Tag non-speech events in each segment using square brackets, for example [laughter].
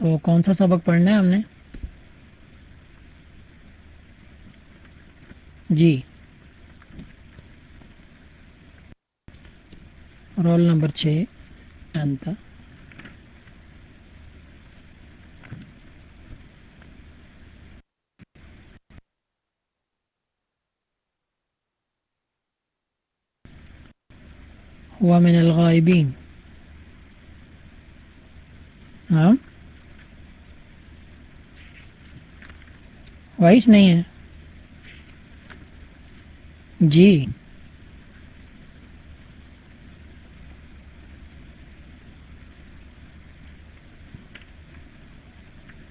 تو کون سا سبق پڑھنا ہے ہم نے؟ جی۔ رول نمبر چھ ٹینتھ ہوا من الغائبین۔ ہاں؟ وائس نہیں ہے۔ جی۔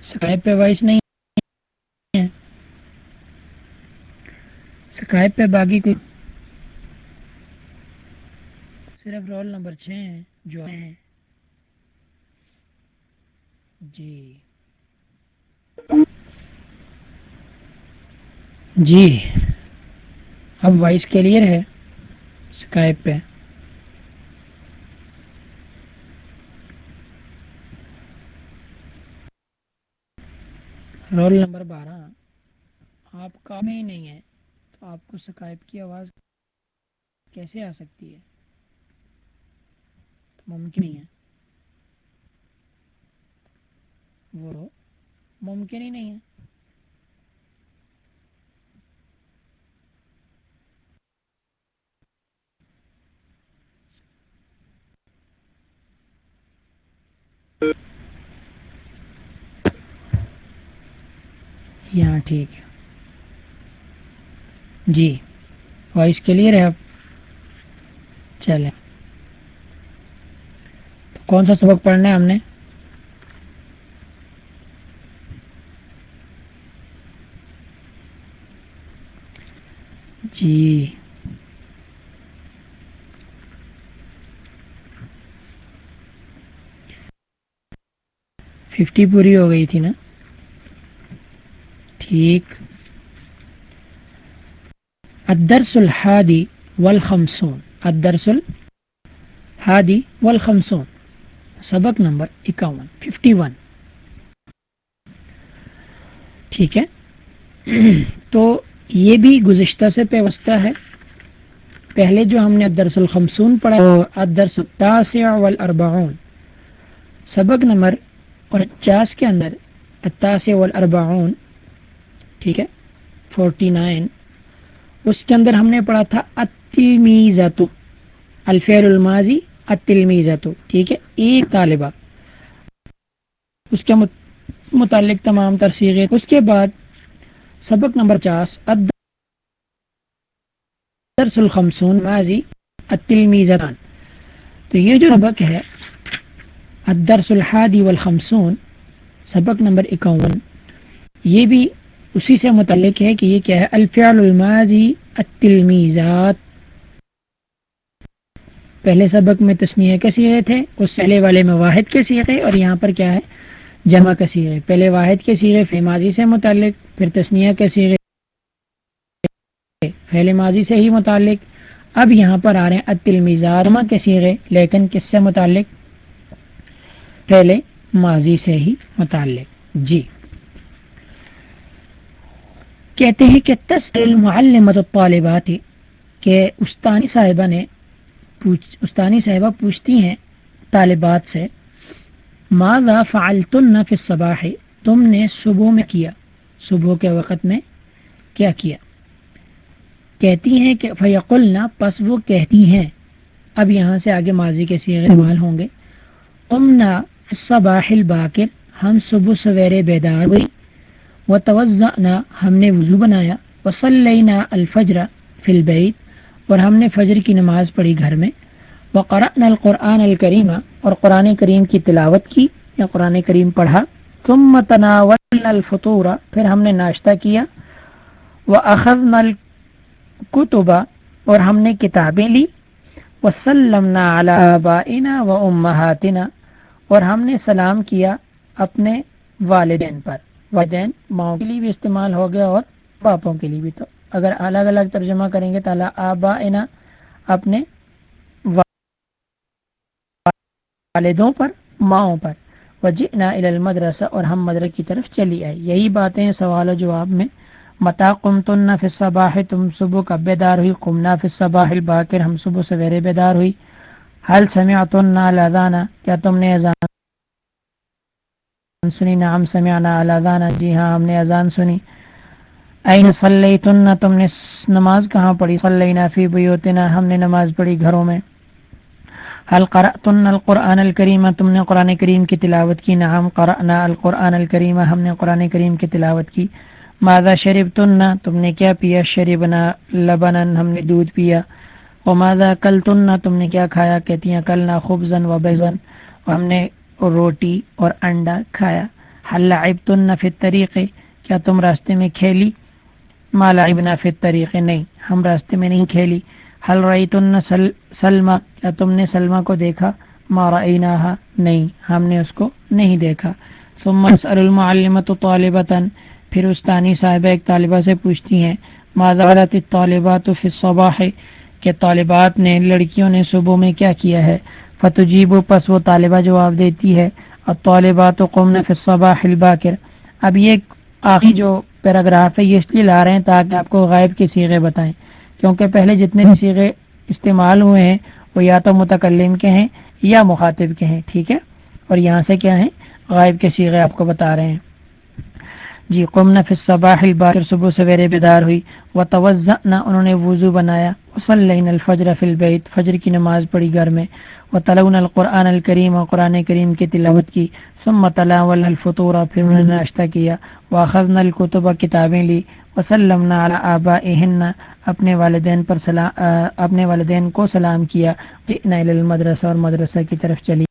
سکائب پہ وائس نہیں ہے۔ پہ باقی کوئی صرف رول نمبر چھ ہیں جو ہیں۔ جی۔ جی۔ اب وائس کلیئر ہے۔ اسکائپ پہ۔ رول نمبر بارہ۔ آپ کام ہی نہیں ہے تو آپ کو سکائپ کی آواز کیسے آ سکتی ہے؟ ممکن ہی ہے۔ وہ ممکن ہی نہیں ہے۔ یہاں ٹھیک ہے۔ جی وائس کلیئر ہے اب چلیں۔ کون سا سبق پڑھنا ہے ہم نے؟ جی۔ ففٹی پوری ہو گئی تھی نا؟ ٹھیک۔ الدرس الحادی والخمسون۔ الدرس الحادی والخمسون۔ سبق نمبر اکاون۔ ففٹی ون ٹھیک ہے۔ [clears throat] تو یہ بھی گزشتہ سے پیوستہ ہے۔ پہلے جو ہم نے ادرس الخمسون پڑھا ادرس التاسع والاربعون۔ سبق نمبر انچاس کے اندر التاسع والاربعون۔ ٹھیک ہے؟ Forty nine. اس کے اندر ہم نے پڑھا تھا اتلمیزتو الفیر الماضی اتلمیزتو ٹھیک ہے؟ ایک طالبہ. اس کے متعلق تمام ترسیغیں. اس کے بعد سبق نمبر چاس درس الخمسون ماضی التلمیزتان تو یہ جو سبق ہے، الدرس الحادی والخمسون، سبق نمبر اکاون، یہ بھی اسی سے متعلق ہے کہ یہ کیا ہے؟ الفعل الماضی التلمیزات پہلے سبق میں تسنیہ کے سیغے تھے، اس سہلے والے میں واحد کے سیغے، اور یہاں پر کیا ہے؟ جمع کے سیغے۔ پہلے واحد کے سیغے فی ماضی سے متعلق، پھر تسنیہ کے سیغے۔ فعل ماضی سے ہی متعلق۔ اب یہاں پر آ رہے ہیں التلمیزات جمع کے سیغے، لیکن کس سے متعلق؟ پہلے ماضی سے ہی متعلق۔ جی۔ کہتے ہیں کہ تصر المعلمت الطالبات کہ استانی صاحبہ نے پوچھ استانی صاحبہ پوچھتی ہیں طالبات سے ماذا فعلتن فی الصباح؟ تم نے صبح میں کیا صبح کے وقت میں کیا کیا؟ کہتی ہیں کہ فیقلنا پس وہ کہتی ہیں اب یہاں سے آگے ماضی کے سیغے استعمال ہوں گے۔ امنا صباح الباکر ہم صبح سویرے بیدار ہوئی۔ و توضعنا ہم نے وضو بنایا، وصلینا الفجر فی البیت، اور ہم نے فجر کی نماز پڑھی گھر میں، وقرأنا القرآن الکریمہ اور قرآن کریم کی تلاوت کی، یا قرآن کریم پڑھا، ثم تناولنا الفطور، پھر ہم نے ناشتہ کیا، وأخذنا الكتب، اور ہم نے کتابیں لی، وسلمنا على آبائنا و امہاتنا اور ہم نے سلام کیا اپنے والدین پر۔ والدین ماؤں کے لیے بھی استعمال ہو گیا اور باپوں کے لیے بھی تو۔ اگر الگ الگ ترجمہ کریں گے تعالیٰ آبا انا اپنے والدوں پر، ماؤں پر۔ وجئنا الى المدرسہ اور ہم مدرسہ کی طرف چلی آئے۔ یہی باتیں ہیں سوال و جواب میں متا قمتن فی الصباح، تم صبح کا بیدار ہوئی۔ قمنا فی الصباح الباکر، ہم صبح سویرے بیدار ہوئی۔ حل سمعتن الاذان کیا تم نے اذان سنی نعم سمعنا الاذان جی ہاں ہم نے اذان سنی۔ این صلیتن، تم نے نماز کہاں پڑھی؟ صلینا فی بیوتنا، ہم نے نماز پڑھی گھروں میں۔ حل قرأتن القرآن الکریم تم نے قرآن کریم کی تلاوت کی۔ نعم قرأنا القرآن الکریم ہم نے قرآن کریم کی تلاوت کی۔ ماذا شربتن؟ تم نے کیا پیا؟ شربنا لبنن ہم نے دودھ پیا۔ و ماذا کلتن؟ تم نے کیا کھایا؟ کہتی ہیں، کلنا خبزن و بیزن ہم نے روٹی اور انڈا کھایا۔ حل لعبتن فی الطریقے کیا تم راستے میں کھیلی؟ ما لعبنا فی الطریقے نہیں، ہم راستے میں نہیں کھیلی۔ حل رأیتن سلمہ؟ کیا تم نے سلمہ کو دیکھا؟ ما رأیناہا، نہیں، ہم نے اس کو نہیں دیکھا۔ ثم اسأل المعلمت طالبتا پھر استانی صاحبہ ایک طالبہ سے پوچھتی ہیں ماذا غلط الطالبات فی الصباح؟ کہ طالبات نے، لڑکیوں نے صبح میں کیا کیا ہے؟ فتجیب پس وہ طالبہ جواب دیتی ہے اور طالبات قمن قوم الصباح الباکر۔ اب یہ آخری جو پیراگراف ہے، یہ اس لیے لا رہے ہیں تاکہ آپ کو غائب کے سیغے بتائیں۔ کیونکہ پہلے جتنے بھی سیغے استعمال ہوئے ہیں، وہ یا تو متکلم کے ہیں یا مخاطب کے ہیں، ٹھیک ہے؟ اور یہاں سے کیا ہیں؟ غائب کے سیغے آپ کو بتا رہے ہیں۔ جی قمنا فی الصباح الباکر، صبح سویرے بیدار ہوئی۔ و توزعنا انہوں نے وضو بنایا۔ وصلین الفجر فی البیت، فجر کی نماز پڑھی گھر میں۔ و تلون القرآن الکریم و قرآن کریم کی تلاوت کی۔ ثم تلاول الفطور، پھر انہوں نے ناشتہ کیا۔ واخذنا الکتب کتابیں لی۔ وسلمنا علی آبائہن اپنے والدین پر سلام اپنے والدین کو سلام کیا۔ جئنا الی المدرسہ، اور مدرسہ کی طرف چلی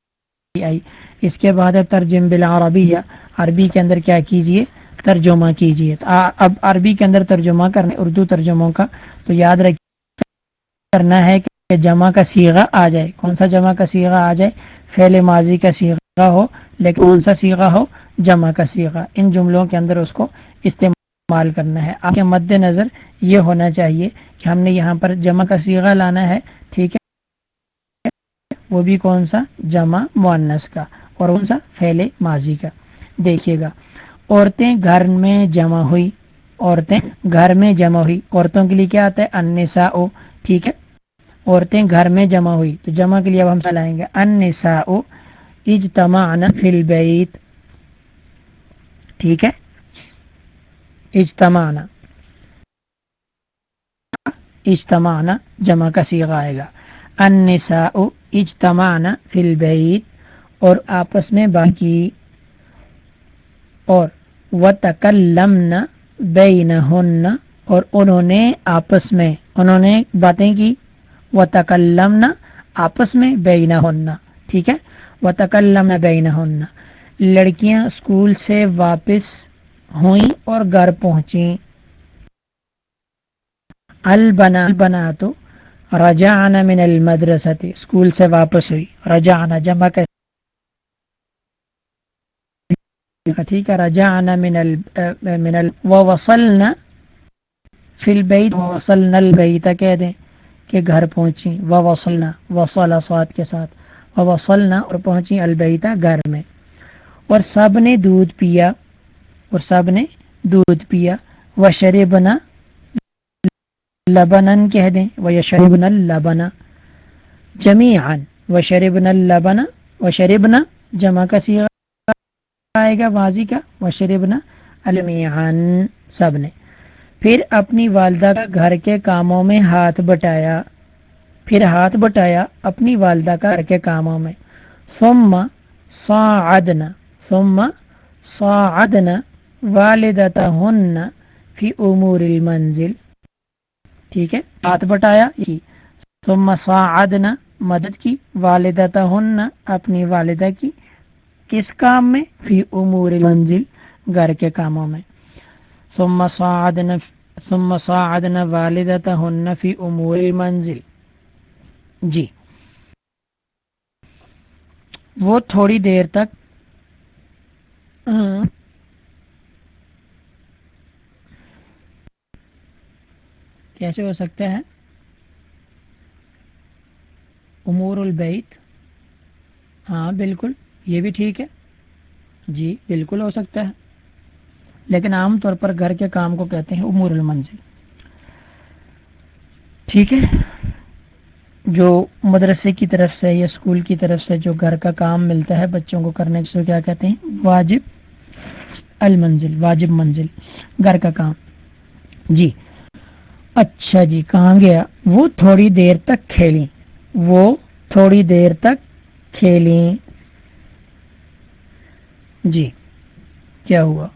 آئی۔ اس کے بعد ترجم بالعربیہ۔ عربی کے اندر کیا کیجیے؟ ترجمہ کیجیے اب عربی کے اندر ترجمہ کرنے، اردو ترجموں کا تو یاد رکھ کرنا ہے کہ جمع کا سیغہ آ جائے۔ کون سا جمع کا سیغہ آ جائے؟ فعل ماضی کا سیغہ ہو، لیکن کون سا سیغہ ہو؟ جمع کا سیغہ۔ ان جملوں کے اندر اس کو استعمال کرنا ہے۔ آپ کے مد نظر یہ ہونا چاہیے کہ ہم نے یہاں پر جمع کا سیغہ لانا ہے، ٹھیک ہے؟ وہ بھی کون سا؟ جمع معنس کا اور کون سا؟ فعل ماضی کا۔ دیکھیے گا۔ عورتیں گھر میں جمع ہوئی، عورتیں گھر میں جمع ہوئی۔ عورتوں کے لیے کیا آتا ہے؟ انسا او ٹھیک ہے؟ عورتیں گھر میں جمع ہوئی۔ تو جمع کے لیے اب ہم چلائیں گے۔ انسا او اجتماع فی البیت، ٹھیک ہے؟ اجتماع اجتماع جمع کا سیغہ آئے گا۔ انسا او فی البیت، اور آپس میں باقی، اور و تکلمن بینہن اور انہوں نے آپس میں، انہوں نے باتیں کی۔ و تکلمن آپس میں بینہن ٹھیک ہے؟ و تکلمن بینہن لڑکیاں اسکول سے واپس ہوئیں اور گھر پہنچیں۔ البنا البنا تو رجعنا من المدرسة اسکول سے واپس ہوئی۔ رجعنا، جمع کیسے ٹھیک ہے، رجعنا من ال من ال، ووصلنا فی البیت، ووصلنا البیت کہہ دیں کہ گھر پہنچی ووصلنا، وصل صاد کے ساتھ، ووصلنا اور پہنچی البیت گھر میں۔ اور سب نے دودھ پیا، اور سب نے دودھ پیا۔ وشربنا لبنن کہہ دیں ویشربنا اللبن جمیعا۔ وشربنا اللبن وشربنا جمع کا سیغہ۔ آئے گا واضح کا وشربنا المیعان سب نے۔ پھر اپنی والدہ کا گھر کے کاموں میں ہاتھ بٹایا۔ پھر ہاتھ بٹایا اپنی والدہ کا گھر کے کاموں میں۔ ثم صاعدنا ثم صاعدنا والدتہن فی امور المنزل۔ ٹھیک ہے؟ ہاتھ بٹایا ثم صاعدنا، مدد کی۔ والدتہن، اپنی والدہ کی۔ کس کام میں؟ فی امور منزل گھر کے کاموں میں۔ ثم صاعدنا ثم صاعدنا والدتهن فی امور المنزل۔ جی۔ وہ تھوڑی دیر تک ہاں۔ کیسے ہو سکتا ہے امور البیت۔ ہاں بالکل۔ یہ بھی ٹھیک ہے۔ جی بالکل ہو سکتا ہے۔ لیکن عام طور پر گھر کے کام کو کہتے ہیں امور المنزل۔ ٹھیک ہے۔ جو مدرسے کی طرف سے یا اسکول کی طرف سے جو گھر کا کام ملتا ہے بچوں کو کرنے سے کیا کہتے ہیں؟ واجب المنزل، واجب منزل، گھر کا کام۔ جی۔ اچھا جی کہاں گیا؟ وہ تھوڑی دیر تک کھیلی وہ تھوڑی دیر تک کھیلیں۔ جی کیا ہوا؟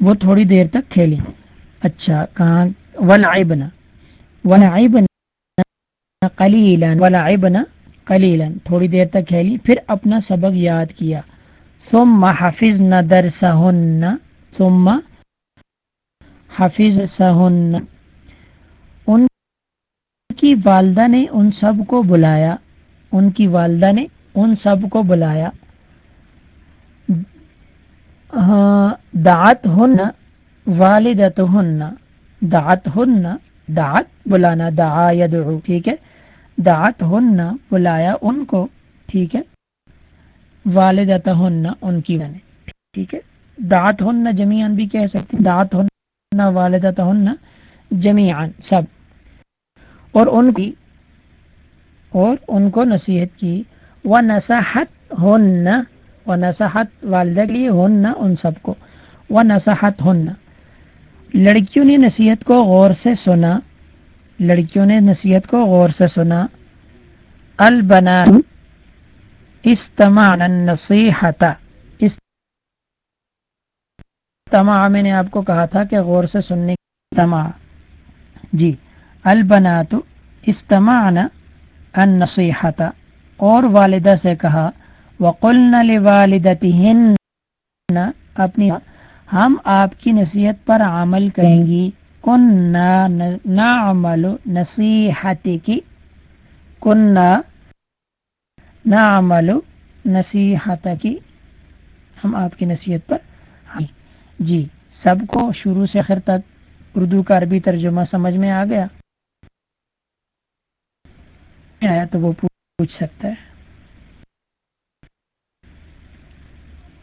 وہ تھوڑی دیر تک کھیلی۔ اچھا کہاں؟ ولعبنا بنا ولعبنا قلیلا ولعبنا قلیلا تھوڑی دیر تک کھیلی، پھر اپنا سبق یاد کیا۔ ثم حفظنا درسهن۔ ثم حفظهن ان کی والدہ نے ان سب کو بلایا۔ ان کی والدہ نے ان سب کو بلایا۔ دعت ہن والدت ہن دعت ہن دعت بلانا، دعا یدعو ٹھیک ہے؟ دعت ہن بلایا ان کو، ٹھیک ہے؟ والدت ہن ان کی بنے ٹھیک ہے؟ دعت ہن جمیان بھی کہہ سکتے ہیں دعت ہن والدت ہن جمیان سب۔ اور ان کی، اور ان کو نصیحت کی وہ نصحت ہن و نصحت والدہ کے لیے ہن ان سب کو۔ وہ نصحت ہن۔ لڑکیوں نے نصیحت کو غور سے سنا۔ لڑکیوں نے نصیحت کو غور سے سنا۔ البنا استمع النصیحت استماع میں نے آپ کو کہا تھا کہ غور سے سننے تما جی۔ البنات استمعن النصیحت اور والدہ سے کہا وقلن لوالدتهن اپنی ہم آپ کی نصیحت پر عمل کریں گی۔ کننا نعمل نصیحتی کی کننا نعمل نصیحت کی ہم آپ کی نصیحت پر جی سب کو شروع سے آخر تک اردو کا عربی ترجمہ سمجھ میں آ گیا؟ آیا تو وہ پوچھ سکتا ہے۔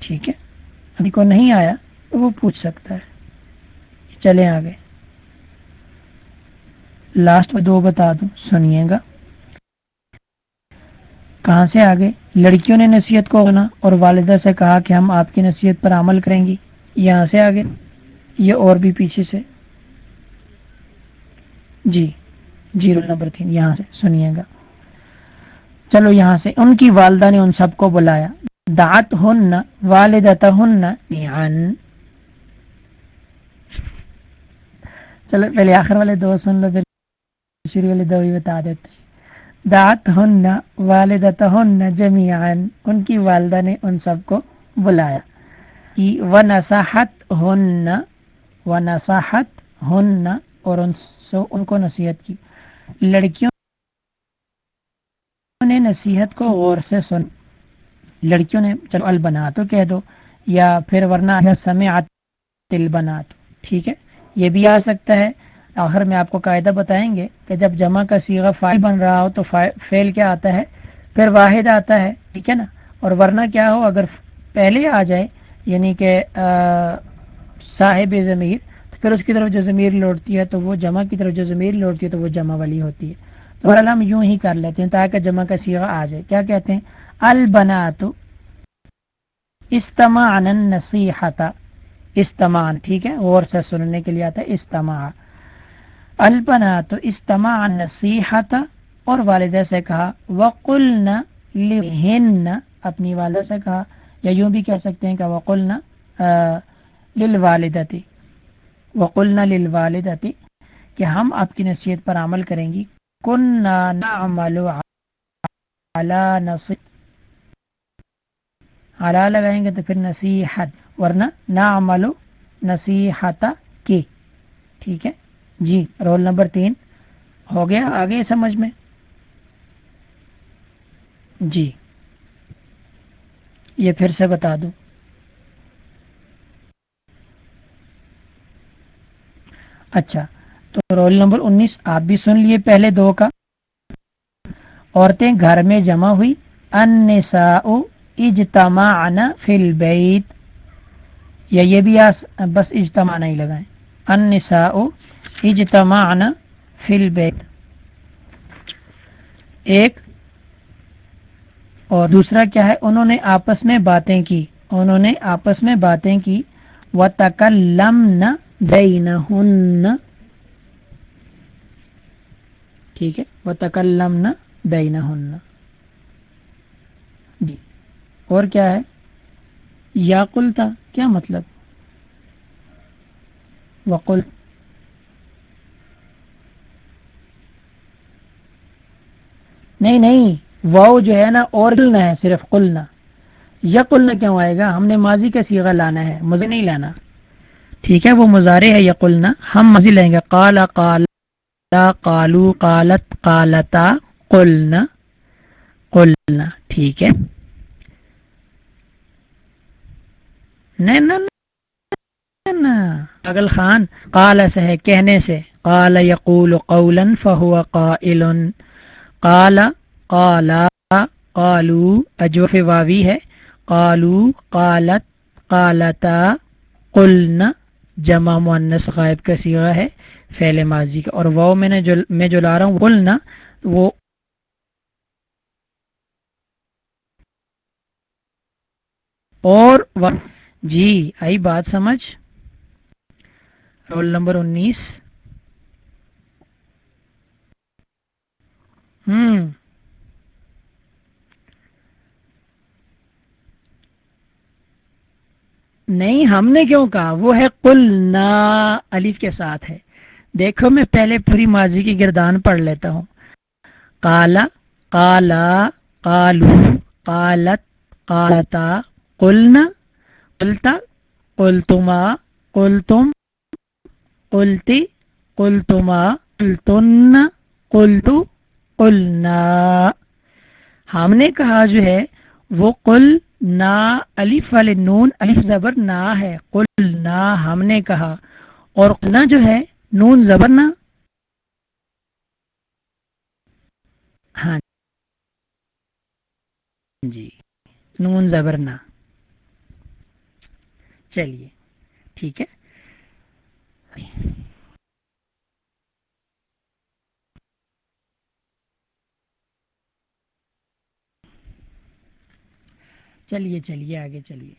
ٹھیک ہے؟ ابھی کو نہیں آیا، تو وہ پوچھ سکتا ہے۔ چلے آگے۔ لاسٹ میں دو بتا دوں، سنیے گا۔ کہاں سے آگے؟ لڑکیوں نے نصیحت کو ہونا اور والدہ سے کہا کہ ہم آپ کی نصیحت پر عمل کریں گی۔ یہاں سے آگے۔ یہ اور بھی پیچھے سے۔ جی جی رول نمبر تین، یہاں سے۔ سنیے گا۔ چلو یہاں سے۔ ان کی والدہ نے ان سب کو بلایا۔ دعت ہن والدت ہن چلو پہلے آخر والے دو سن لو پھر شروع والے دو ہی بتا دیتے ہیں. دعت ہن والدت ہن جمیعن ان کی والدہ نے ان سب کو بلایا. و نصاحت ہن و نصاحت ہن اور ان, سو ان کو نصیحت کی. لڑکیوں نے نصیحت کو غور سے سن. لڑکیوں نے چلو البنا تو کہہ دو، یا پھر ورنہ سمعت البنات، ٹھیک ہے؟ یہ بھی آ سکتا ہے۔ آخر میں آپ کو قاعدہ بتائیں گے کہ جب جمع کا سیغہ فائل بن رہا ہو تو فیل کیا آتا ہے؟ پھر واحد آتا ہے، ٹھیک ہے نا؟ اور ورنہ کیا ہو، اگر پہلے آ جائے یعنی کہ صاحب ضمیر، تو پھر اس کی طرف جو ضمیر لوٹتی ہے تو وہ جمع، کی طرف جو ضمیر لوٹتی ہے تو وہ جمع والی ہوتی ہے۔ تو ہم یوں ہی کر لیتے ہیں تاکہ جمع کا سیغہ آ جائے۔ کیا کہتے ہیں؟ البنات استمعن النصیحت استمان ٹھیک ہے؟ غور سے سننے کے لیے آتا ہے استماع۔ البنات استمعن النصیحت اور والدہ سے کہا، وقلن لہن اپنی والدہ سے کہا، یا یوں بھی کہہ سکتے ہیں کہ وقلن للوالدتی وقلن للوالدتی کہ ہم آپ کی نصیحت پر عمل کریں گی۔ کننا نعمل علی نصیحت اعلیٰ لگائیں گے تو پھر نصیحت، ورنہ نعمل نصیحت کی۔ ٹھیک ہے؟ جی رول نمبر تین۔ ہو گیا آگے سمجھ میں؟ جی۔ یہ پھر سے بتا دوں۔ اچھا تو رول نمبر انیس۔ آپ بھی سن لیے پہلے دو کا۔ عورتیں گھر میں جمع ہوئی۔ النساء اجتماعنا فی البیت۔ یا یہ بھی آس بس اجتماع نہیں لگائیں۔ النساء اجتماعنا فی البیت۔ ایک۔ اور دوسرا کیا ہے؟ انہوں نے آپس میں باتیں کی۔ انہوں نے آپس میں باتیں کی۔ و تکلم نہ ٹھیک ہے؟ وہ تکلم نہ اور کیا ہے؟ یا کلتا کیا مطلب؟ وقل۔ نہیں نہیں، واؤ جو ہے نا، اور قلنا ہے، صرف قلنا۔ یا قلنا کیوں آئے گا؟ ہم نے ماضی کا سیغہ لانا ہے مزے نہیں لانا۔ ٹھیک ہے، وہ مظاہرے ہے یا قلنا۔ ہم مزی لیں گے۔ کالا کالا کالو کالت کالتا قلنا قلنا۔ ٹھیک ہے۔ نہیں نہ اگل خان کالا سے ہے کہنے سے۔ کالا یقول قولا فہو قائل۔ کالا کالا کالو اجوف واوی ہے۔ کالو کالت کالتا قلن۔ جمع معنس غائب کا سیغہ ہے فعل ماضی کا۔ اور وہ میں نے جو، میں جو لا رہا ہوں قلنا وہ اور جی آئی بات سمجھ۔ رول نمبر انیس۔ ہوں نہیں، ہم نے کیوں کہا؟ وہ ہے کل نا، الف کے ساتھ ہے۔ دیکھو، میں پہلے پوری ماضی کی گردان پڑھ لیتا ہوں۔ کالا کالا کالو کالت کالتا کلنا کلتا کلتما کلتم کلتی کلتما کلتن کلتو قلنا ہم نے کہا جو ہے، وہ قل، نا، الف والے نون، الف زبر نا ہے۔ قل، نا ہم نے کہا۔ اور قلنا جو ہے، نون زبر نا۔ ہاں جی۔ نون زبر نا۔ چلیے، ٹھیک ہے؟ چلیے چلیے، آگے چلیے۔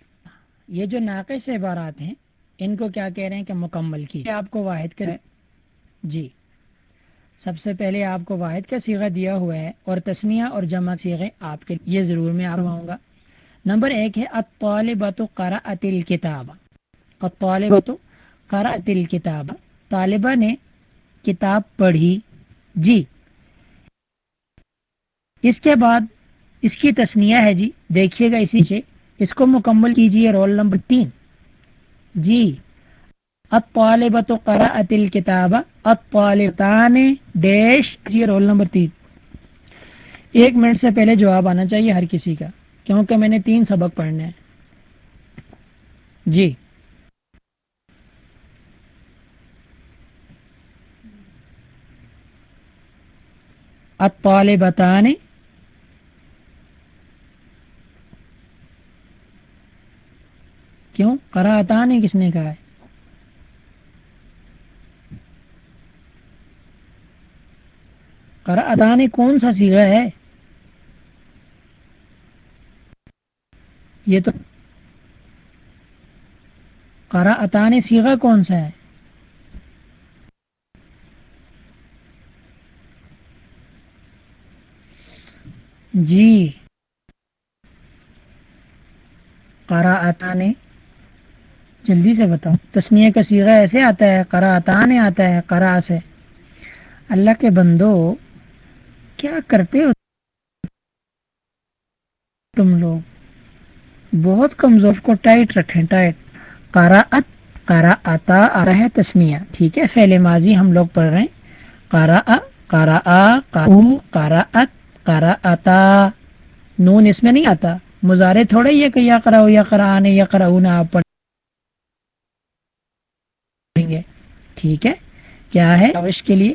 یہ جو ناقص عبارات ہیں، ان کو کیا کہہ رہے ہیں کہ مکمل کی۔ آپ کو واحد کریں جی۔ سب سے پہلے آپ کو واحد کا سیغہ دیا ہوا ہے اور تسمیہ اور جمع سیغے آپ کے یہ ضرور میں آرواؤں گا۔ نمبر ایک ہے الطالبۃ قرأت الکتاب الطالبۃ قرأت الکتاب طالبہ نے کتاب پڑھی. جی. اس کے بعد اس کی تسنیہ ہے جی. دیکھیے گا اسی سے. اس کو مکمل کیجیے رول نمبر تین. جی. الطالبۃ قرأت الکتاب الطالبتان ڈیش جی رول نمبر تین. ایک منٹ سے پہلے جواب آنا چاہیے ہر کسی کا. کیونکہ میں نے تین سبق پڑھنے ہیں۔ جی۔ الطالبتان۔ کیوں؟ کرا عطا کس نے کہا ہے؟ کرا عطا نے کون سا سیگا ہے؟ یہ تو کرا عطا سیگا کون سا ہے؟ جی۔ کرا عطا جلدی سے بتاؤ تسنیہ کا سیغہ ایسے آتا ہے کرا آتا آتا ہے کرا سے۔ اللہ کے بندو، کیا کرتے ہو تم لوگ؟ بہت کمزور کو ٹائٹ رکھیں، ٹائٹ۔ کرا ات کرا آتا آ رہا ہے تسنیہ۔ ٹھیک ہے فیل ماضی ہم لوگ پڑھ رہے ہیں۔ کرا کرا کرو کرا ات آتا۔ نون اس میں نہیں آتا۔ مظاہرے تھوڑے یہ کہ یا کراؤ یا کرا آنے، یا کراؤ نہ آپ پڑھ گے ٹھیک ہے، کیا ہے؟ اوش کے لیے۔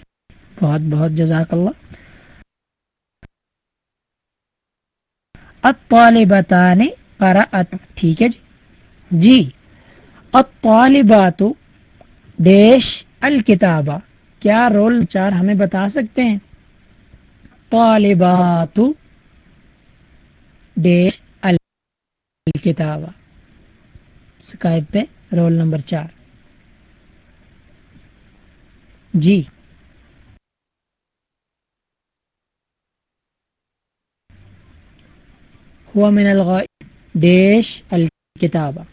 بہت بہت جزاک اللہ۔ الطالبتان قرأت، ٹھیک ہے جی؟ جی الطالبات، دیش، الکتابہ، کیا رول چار ہمیں بتا سکتے ہیں؟ طالبات، دیش، الکتابہ۔ شکایت پہ رول نمبر چار۔ جی۔ ہوا من الغائب۔ ڈیش الکتابہ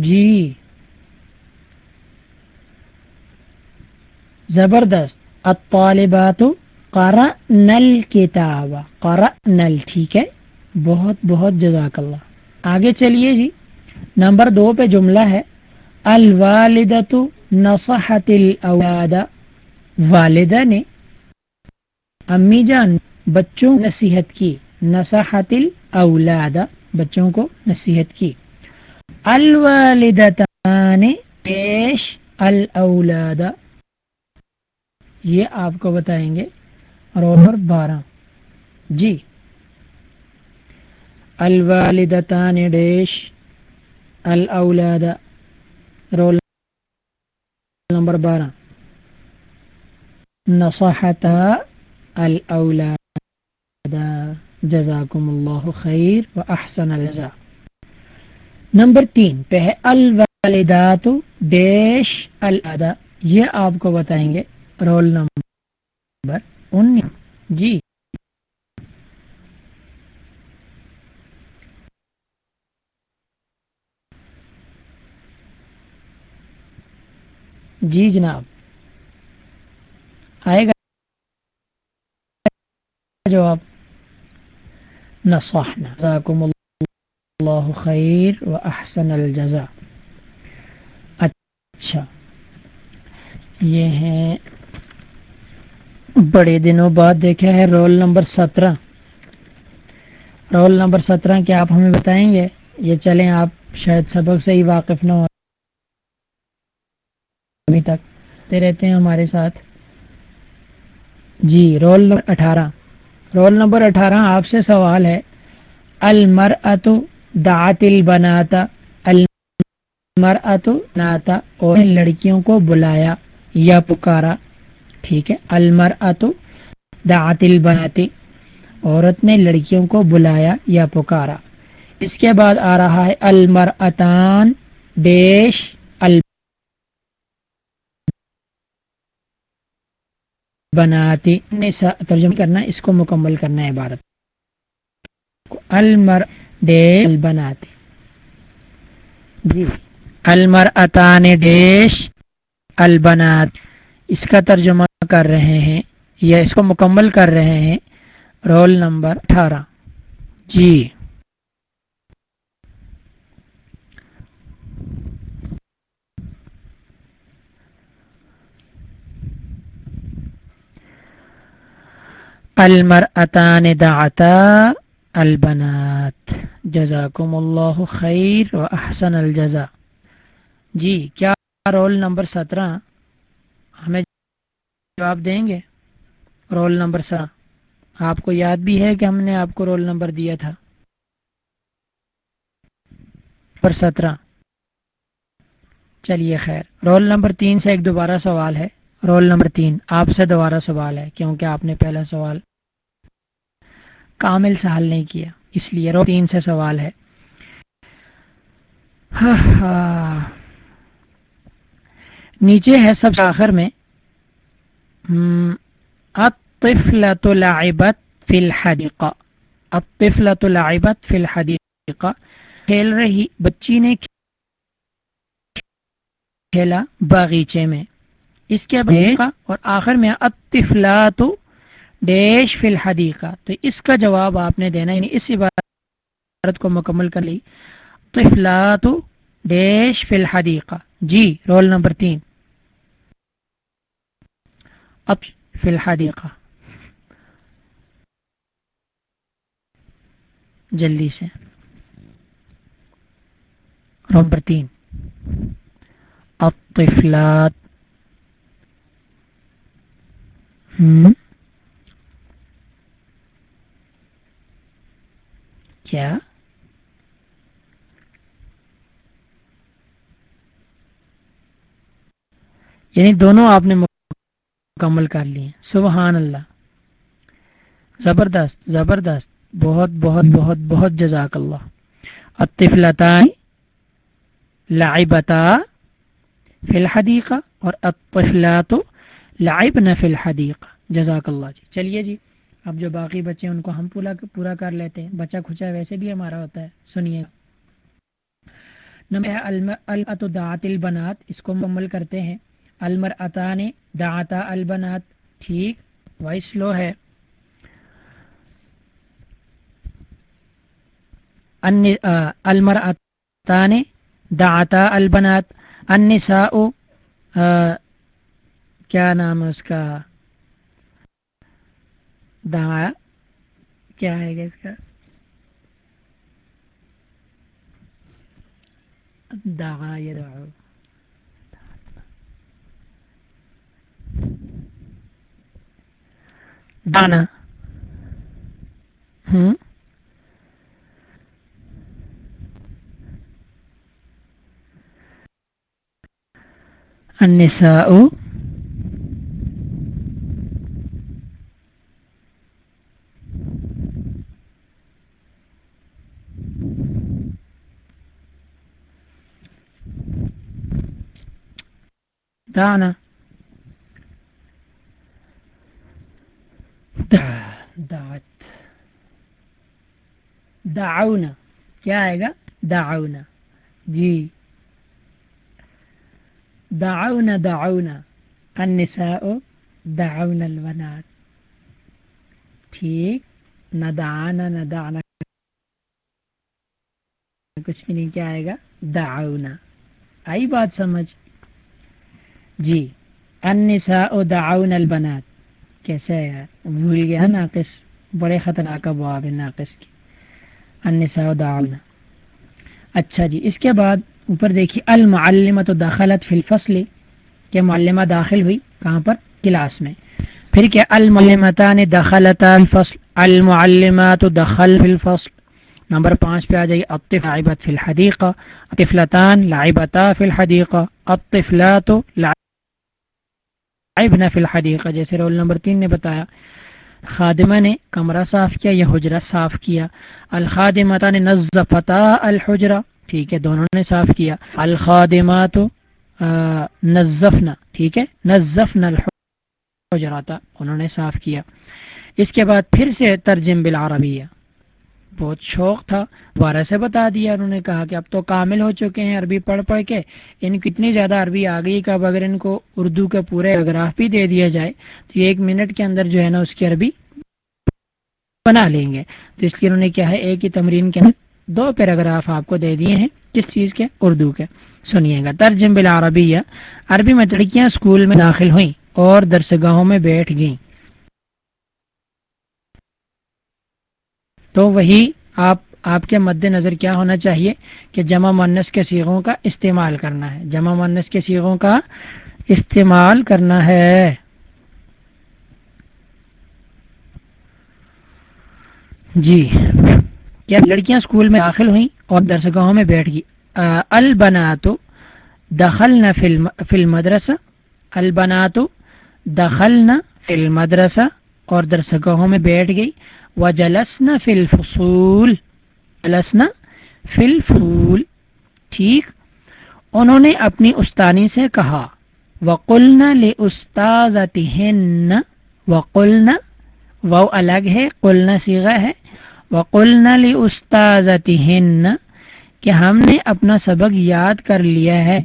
جی۔ زبردست۔ الطالبات قرأن الكتاب۔ قرأن ٹھیک ہے؟ بہت بہت جزاک اللہ۔ آگے چلیے جی۔ نمبر دو پہ جملہ ہے۔ الوالدت نصحت الاولاد۔ والدہ نے امی جان بچوں نصیحت کی نصحت الاولاد بچوں کو نصیحت کی۔ الوالدتان پیش الاولاد۔ یہ آپ کو بتائیں گے۔ اور بارہ۔ جی۔ الوالدتان ڈیش الاولاد۔ رول نمبر بارہ۔ نصحتا الاولاد جزاکم اللہ خیر و احسن الجزا نمبر تین پہ ہے الوالدات ڈیش الادا یہ آپ کو بتائیں گے، رول نمبر انیس. جی. جی جناب. آئے گا۔ جواب۔ نصحنا جزاکم اللہ خیر و احسن الجزا اچھا۔ یہ ہیں بڑے دنوں بعد دیکھا ہے رول نمبر سترہ۔ رول نمبر سترہ کیا آپ ہمیں بتائیں گے؟ یہ چلیں آپ شاید سبق سے ہی واقف نہ ہو ابھی تک۔ رہتے ہیں ہمارے ساتھ۔ جی رول نمبر اٹھارہ۔ رول نمبر اٹھارہ آپ سے سوال ہے المر اتو دعت البناتا المر اتو ناتا، اور لڑکیوں کو بلایا یا پکارا۔ ٹھیک ہے المر اتو دعت البناتی عورت نے لڑکیوں کو بلایا یا پکارا۔ اس کے بعد آ رہا ہے المر اتان ڈیش بناتی ترجمہ کرنا، اس کو مکمل کرنا ہے عبارت۔ المر ڈیل بناتی۔ جی۔ المر اطان ڈیش البنات۔ اس کا ترجمہ کر رہے ہیں یا اس کو مکمل کر رہے ہیں۔ رول نمبر اٹھارہ۔ جی۔ المر اطان دعتا البنات. جزاکم اللہ خیر و احسن الجزا جی کیا رول نمبر سترہ؟ ہمیں جواب دیں گے؟ رول نمبر سترہ. آپ کو یاد بھی ہے کہ ہم نے آپ کو رول نمبر دیا تھا. نمبر سترہ. چلیے خیر. رول نمبر تین سے ایک دوبارہ سوال ہے. رول نمبر تین، آپ سے دوبارہ سوال ہے کیونکہ آپ نے پہلا سوال کامل سے حل نہیں کیا۔ اس لیے رول تین سے سوال ہے۔ ہاں۔ نیچے ہے سب سے آخر میں۔ الطفلة لعبت فی الحدیقہ۔ الطفلة لعبت فی الحدیقہ۔ کھیل رہی بچی نے کھیلا باغیچے میں۔ اس کے بعد اور آخر میں اطفلات ڈیش فی الحدیقہ۔ تو اس کا جواب آپ نے دینا یعنی اس عبارت کو مکمل کر لی۔ طفلات ڈیش فی الحدیقہ۔ جی رول نمبر تین۔ اب فی الحدیقہ۔ جلدی سے۔ نمبر تین۔ الطفلات۔ ہوں کیا یعنی دونوں آپ نے مکمل کر لیے سبحان اللہ۔ زبردست زبردست۔ بہت بہت بہت بہت جزاک اللہ۔ الطفلتان لعبتا فی الحدیقہ اور الطفلات لعبن فی الحدیقہ۔ جزاک اللہ جی۔ چلیے جی۔ اب جو باقی بچے ان کو ہم پورا پورا کر لیتے ہیں۔ بچہ کھچا ویسے بھی ہمارا ہوتا ہے۔ سنیے۔ نمبر دعات البنات۔ اس کو مکمل کرتے ہیں۔ المر نے دعتا البنات۔ ٹھیک۔ وائس لو ہے۔ المر نے دعتا البنات۔ النساء کیا نام ہے اس کا؟ دعا کیا ہے گا اس کا دعا یدعو دانا ہوں النساء دعنا دعت دعونا کیا آئے گا دعونا جی دعونا دعونا النساء دعونا البنات ٹھیک نہ دعانا نہ دعنا کچھ بھی نہیں کیا آئے گا دعونا آئی بات سمجھ جی۔ النساء دعونا البنات۔ کیسے ہے؟ یار بھول گیا ناقص۔ بڑے خطرناک ابواب ہے ناقص کی۔ النساء دعونا اچھا جی اس کے بعد اوپر دیکھیے المعلمہ تو دخلت فی الفصل۔ کہ معلمہ داخل ہوئی کہاں پر؟ کلاس میں۔ پھر کیا؟ المعلمتان دخلتا الفصل۔ المعلمات دخل فی الفصل۔ نمبر پانچ پہ آ جائیے اطف لعبت فی الحدیقہ۔ اطفلتان لعبتا فی الحدیقہ۔ اطفلات لعبتا ابن فی الحدیقہ، جیسے رول نمبر تین نے بتایا۔ خادمہ نے کمرہ صاف کیا یا حجرہ صاف کیا؟ الخادمتا نے نظفتا الحجرہ۔ ٹھیک ہے، دونوں نے صاف کیا۔ الخادمات نظفنا۔ ٹھیک ہے، نظفنا الحجراتا انہوں نے صاف کیا۔ اس کے بعد پھر سے ترجم بالعربیہ۔ بہت شوق تھا۔ دوبارہ سے بتا دیا انہوں نے، کہا کہ اب تو کامل ہو چکے ہیں، عربی پڑھ پڑھ کے۔ ان کو اتنی زیادہ عربی آ گئی کہ اب اگر ان کو اردو کے پورے اگراف بھی دے دیا جائے، تو یہ ایک منٹ کے اندر جو ہے نا، اس کی عربی بنا لیں گے۔ تو اس لیے انہوں نے کیا ہے، ایک ہی تمرین کے اندر دو پیراگراف آپ کو دے دیے ہیں، کس چیز کے؟ اردو کے۔ سنیے گا ترجم بالعربیہ۔ عربی میں لڑکیاں اسکول میں داخل ہوئیں اور درسگاہوں میں بیٹھ گئیں۔ تو وہی آپ آپ کے مد نظر کیا ہونا چاہیے کہ جمع مونس کے سیغوں کا استعمال کرنا ہے۔ جمع مونس کے سیغوں کا استعمال کرنا ہے۔ جی۔ کیا لڑکیاں اسکول میں داخل ہوئیں اور درسگاہوں میں بیٹھ گئی البنا تو دخل نہ فل مدرسہ البنا تو دخل نہ فل مدرسہ اور درسگاہوں میں بیٹھ گئی۔ و جلسنا فی الفصول، جلسنا فی الفول ٹھیک۔ انہوں نے اپنی استانی سے کہا، وقلنا لأستاذتهن، وقلنا وہ الگ ہے، قلنا سیغہ ہے۔ وقلنا لأستاذتهن، کہ ہم نے اپنا سبق یاد کر لیا ہے۔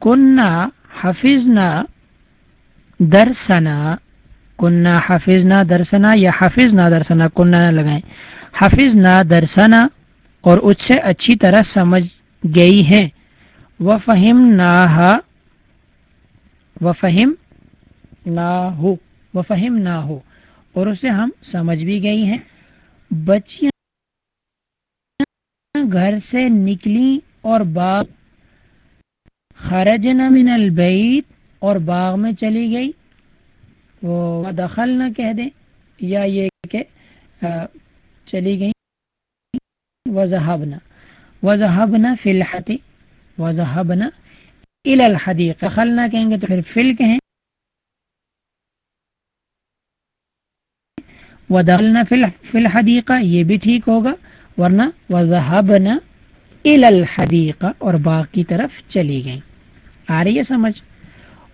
کننا حفظنا، درسنا۔ کنہ حافظ نہ درسنا یا حافظ نہ درسنا کنہ نہ لگائیں۔ حافظ نہ درسنا اور اس سے اچھی طرح سمجھ گئی ہیں۔ وہ فہم نہ و فہم نہ ہو وہ فہم نہ ہو اور اسے ہم سمجھ بھی گئی ہیں۔ بچیاں گھر سے نکلی اور باغ، خرجنا من البیت اور باغ میں چلی گئی۔ وہ دخل نہ کہہ دیں یا یہ کہ چلی گئیں۔ وضحبنا وضحبنا فی الحتی وضحبنا الى الحدیق دخل نہ کہیں گے تو پھر فل کہیں۔ ودخلنا فی الحدیقہ یہ بھی ٹھیک ہوگا۔ ورنہ وضحبنا الى الحدیقہ اور باغ کی طرف چلی گئیں۔ آ رہی ہے سمجھ؟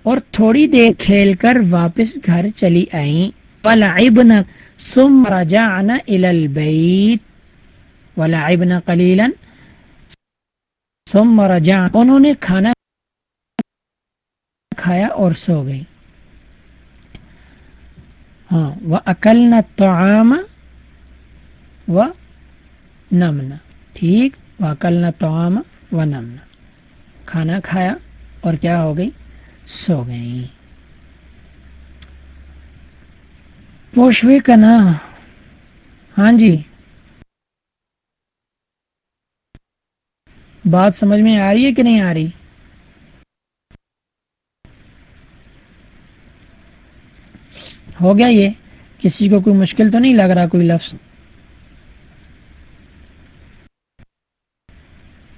اور تھوڑی دیر کھیل کر واپس گھر چلی آئیں۔ ولعبنا ثم رجعنا الى البيت ولعبنا قليلا ثم رجعنا انہوں نے کھانا کھایا اور سو گئی ہاں وہ اکلنا توام و نمنا ٹھیک وہ اکلنا توام و نمنا کھانا کھایا اور کیا ہو گئی سو گئی۔ پوشوے کا نا ہاں جی۔ بات سمجھ میں آ رہی ہے کہ نہیں آ رہی؟ ہو گیا یہ۔ کسی کو کوئی مشکل تو نہیں لگ رہا کوئی لفظ؟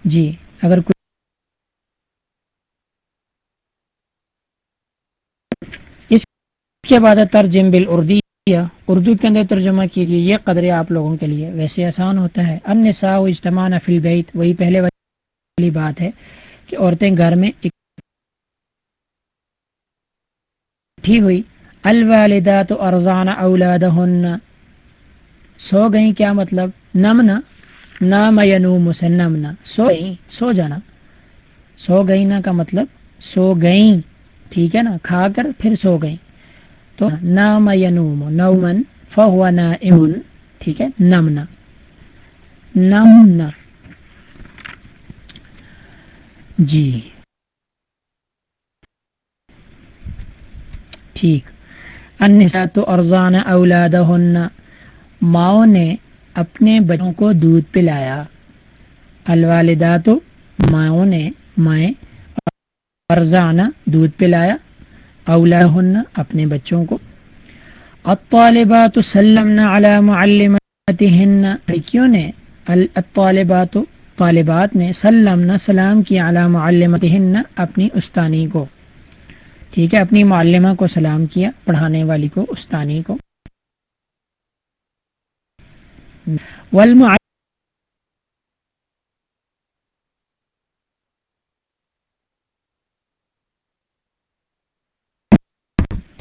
جی اگر کوئی اس کے بعد ترجم بل اردو اردو کے اندر ترجمہ کیجیے یہ قدرے آپ لوگوں کے لیے ویسے آسان ہوتا ہے۔ ان سا اجتماع فل بیت وہی پہلے والی بات ہے کہ عورتیں گھر میں اکٹھی ہوئی، الوالدات ارزان اولادہن۔ سو گئیں کیا مطلب؟ نمنا نام ینوم سے نمنا سو گئیں، سو جانا۔ سو گئی نا کا مطلب سو گئیں، ٹھیک ہے نا؟ کھا کر پھر سو گئیں۔ تو نام ینوم نومن فہو نائم، ٹھیک ہے؟ نمنا۔ نمنا۔ جی۔ ٹھیک۔ النساء تو ارزان اولادہن ماؤں نے اپنے بچوں کو دودھ پلایا۔ الوالدات ماؤں نے مائیں ارزانہ دودھ پلایا۔ اولادہن اپنے بچوں کو. الطالبات سلمنا علی معلمتہن لڑکیوں نے الطالبات، طالبات نے سلمنا سلام کی علی معلمتہن اپنی استانی کو. ٹھیک ہے، اپنی معلمہ کو سلام کیا، پڑھانے والی کو، استانی کو.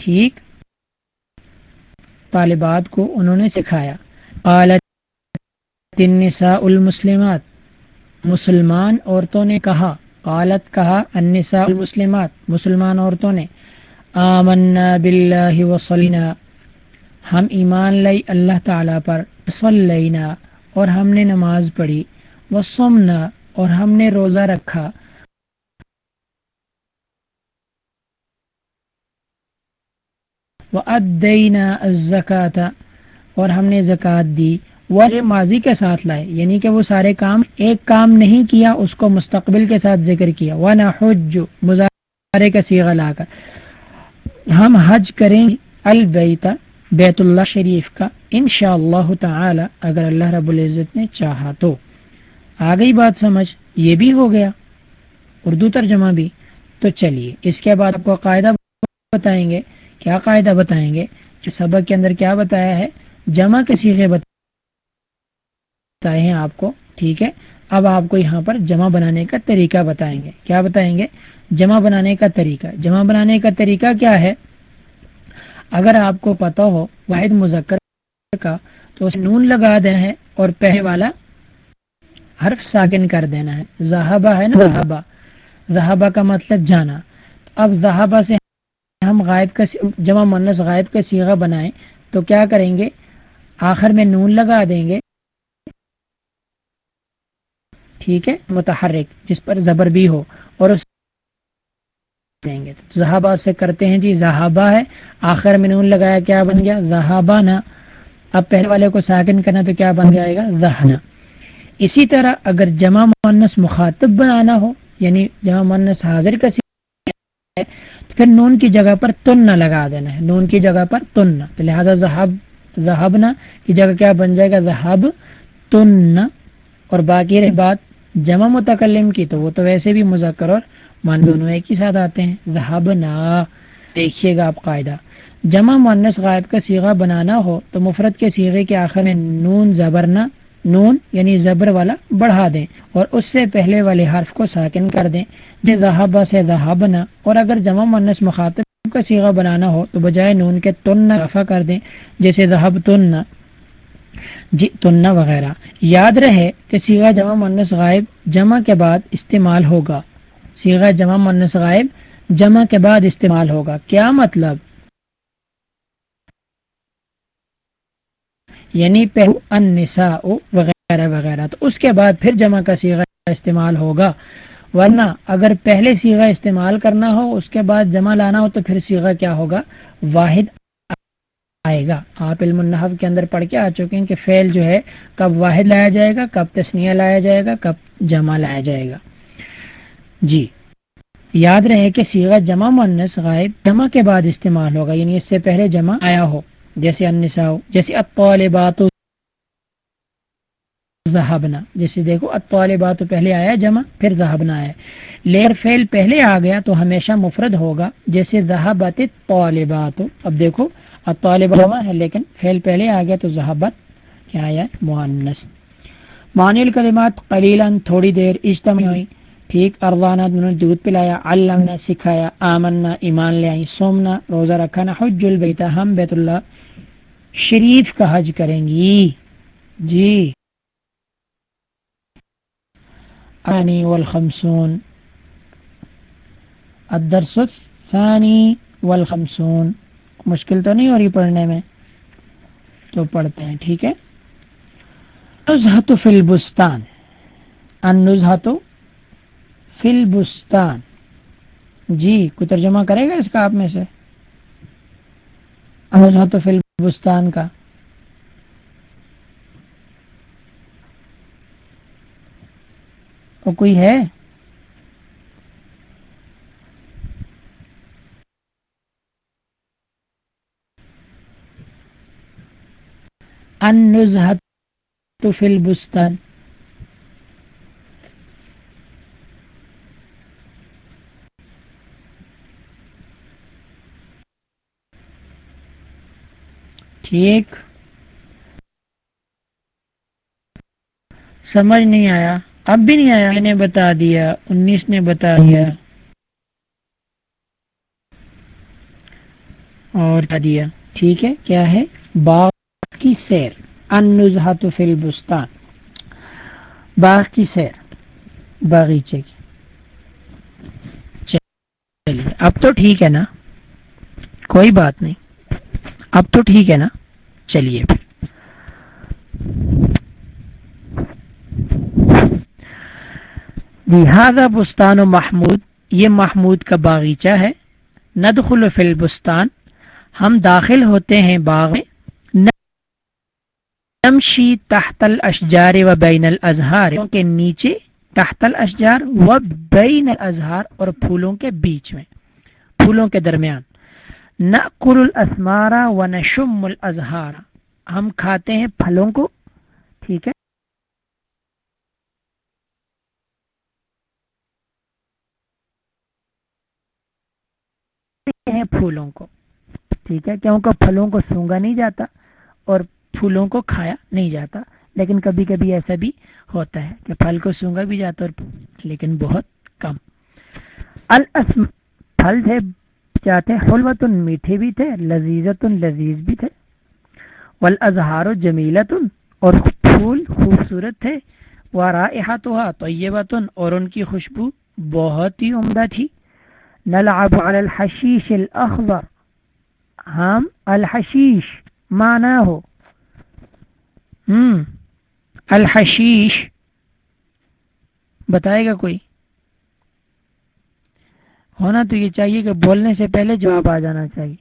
ٹھیک طالبات کو انہوں نے سکھایا۔ قالت النساء المسلمات، مسلمان عورتوں نے کہا۔ قالت کہا، النساء المسلمات، مسلمان عورتوں نے۔ آمنا باللہ وصلینا ہم ایمان لئی اللہ تعالیٰ پر۔ صلینا، اور ہم نے نماز پڑھی۔ وصمنا، اور ہم نے روزہ رکھا۔ وَأَدَّيْنَا الزَّكَاةَ۔ اور ہم نے زکوٰۃ دی۔ وہ ماضی کے ساتھ لائے۔ یعنی کہ وہ سارے کام ایک کام نہیں کیا، اس کو مستقبل کے ساتھ ذکر کیا۔ وہ نہ حج مظاہرے کا سیغہ لا کر۔ ہم حج کریں البیتا بیت اللہ شریف کا۔ انشاء اللہ تعالی، اگر اللہ رب العزت نے چاہا تو۔ آ گئی بات سمجھ، یہ بھی ہو گیا۔ اردو ترجمہ بھی۔ تو چلیے، اس کے بعد آپ کو قاعدہ بتائیں گے۔ کیا قاعدہ بتائیں گے؟ کہ سبق کے اندر کیا بتایا ہے؟ جمع کے سیغے بتائے ہیں آپ کو، ٹھیک ہے؟ اب آپ کو یہاں پر جمع بنانے کا طریقہ بتائیں گے۔ کیا بتائیں گے؟ جمع بنانے کا طریقہ۔ جمع بنانے کا طریقہ کیا ہے؟ اگر آپ کو پتا ہو، واحد مذکر کا، تو نون لگا دیں ہے اور پہلے والا حرف ساکن کر دینا ہے۔ زہبا ہے نا زہبا زہبا کا مطلب جانا۔ اب زہبا سے ہم غائب کا جمع منس غائب کا سیغہ بنائیں تو کیا کریں گے؟ آخر میں نون لگا دیں گے۔ ٹھیک ہے؟ متحرک، جس پر زبر بھی ہو، اور اس دیں گے۔ زہابا سے کرتے ہیں جی زہابا ہے۔ آخر میں نون لگایا کیا بن گیا؟ زہابا نا اب پہلے والے کو ساکن کرنا تو کیا بن جائے گا؟ زہنا۔ اسی طرح اگر جمع مونس مخاطب بنانا ہو یعنی جمع مونس حاضر کا ہے پھر نون کی جگہ پر تن لگا دینا ہے۔ نون کی جگہ پر تن تو لہٰذا ذہب ذہبنا کی جگہ کیا بن جائے گا؟ ذہب تن اور باقی رہی بات جمع متکلم کی، تو وہ تو ویسے بھی مذکر اور مان دونوں ایک ہی ساتھ آتے ہیں۔ ذہب نا دیکھیے گا آپ قاعدہ۔ جمع مونس غائب کا سیغہ بنانا ہو تو مفرت کے سیغے کے آخر میں نون زبرنا نون یعنی زبر والا بڑھا دیں اور اس سے پہلے والے حرف کو ساکن کر دیں۔ جی ذہبہ سے ذہبنا اور اگر جمع مونس مخاطب کا سیغہ بنانا ہو تو بجائے نون کے تن رفع کر دیں، جیسے ذہب تن جی تننا وغیرہ۔ یاد رہے کہ سیغہ جمع منس غائب جمع کے بعد استعمال ہوگا۔ سیغہ جمع منس غائب جمع کے بعد استعمال ہوگا۔ کیا مطلب؟ یعنی پہلو النساء وغیرہ وغیرہ۔ تو اس کے بعد پھر جمع کا سیغہ استعمال ہوگا۔ ورنہ اگر پہلے سیغہ استعمال کرنا ہو، اس کے بعد جمع لانا ہو، تو پھر سیغہ کیا ہوگا؟ واحد آئے گا۔ آپ علم النحف کے اندر پڑھ کے آ چکے ہیں کہ فعل جو ہے، کب واحد لایا جائے گا، کب تسنیہ لایا جائے گا، کب جمع لایا جائے گا۔ جی۔ یاد رہے کہ سیغہ جمع منس غائب جمع کے بعد استعمال ہوگا یعنی اس سے پہلے جمع آیا ہو۔ جیسے النساء، جیسے الطالبات ذہبنا۔ جیسے دیکھو، الطالبات پہلے آیا جمع، پھر ذہبنا آیا لیر فعل پہلے آ گیا تو ہمیشہ مفرد ہوگا، جیسے ذہبت طالبات اب دیکھو الطالب جمع ہے، لیکن فعل پہلے آ گیا تو ذہبت کیا آیا؟ معنس معنی الکلمات قلیلا، تھوڑی دیر اجتماع ہوئی ٹھیک ارضانہ دودھ پلایا، علمنا، سکھایا آمنا ایمان لے آئی سومنا، روزہ رکھانا، حج البیتا ہم بیت اللہ شریف کا حج کریں گی۔ جی۔ انی والخمسون۔ الدرس الثانی والخمسون۔ مشکل تو نہیں ہو رہی پڑھنے میں؟ تو پڑھتے ہیں، ٹھیک ہے۔ نزہت فی البستان۔ النزہت فی البستان جی کوئی ترجمہ کرے گا اس کا آپ میں سے؟ النزہت فی البستان کا۔ کوئی ہے؟ النزهة في ٹھیک سمجھ نہیں آیا۔ اب بھی نہیں آیا۔ میں نے بتا دیا۔ انیس نے بتا دیا۔ اور دیا۔ ٹھیک ہے۔ کیا ہے؟ باغ کی سیر۔ انزہت فی البستان۔ باغ کی سیر۔ باغیچے کی۔ چلیے، اب تو ٹھیک ہے نا؟ کوئی بات نہیں۔ اب تو ٹھیک ہے نا؟ چلیے پھر۔ جی ہاضا بستان و محمود، یہ محمود کا باغیچہ ہے۔ ندخل فی البستان، ہم داخل ہوتے ہیں باغ میں۔ نمشی تحت الاشجار و بین الازہار کے نیچے تحت الاشجار و بین الازہار اور پھولوں کے بیچ میں، پھولوں کے درمیان۔ نأکل الاسمارا و نشم الازہار ہم کھاتے ہیں پھلوں کو، ٹھیک ہے؟ ہیں پھولوں کو، ٹھیک ہے؟ کیونکہ پھلوں کو سونگا نہیں جاتا اور پھولوں کو کھایا نہیں جاتا، لیکن کبھی کبھی ایسا بھی ہوتا ہے کہ پھل کو سونگا بھی جاتا اور لیکن بہت کم۔ الاسم پھل تھے کیا تھے حلوت میٹھے بھی تھے لذیذت لذیذ بھی تھے۔ والاظہار جمیلت اور پھول خوبصورت تھے۔ ورائحتها طیبت اور ان کی خوشبو بہت ہی عمدہ تھی۔ نلعب على الحشیش الاخضر، ہم الحشیش مانا ہو۔ ہم الحشیش، بتائے گا کوئی؟ ہونا تو یہ چاہیے کہ بولنے سے پہلے جواب آ جانا چاہیے۔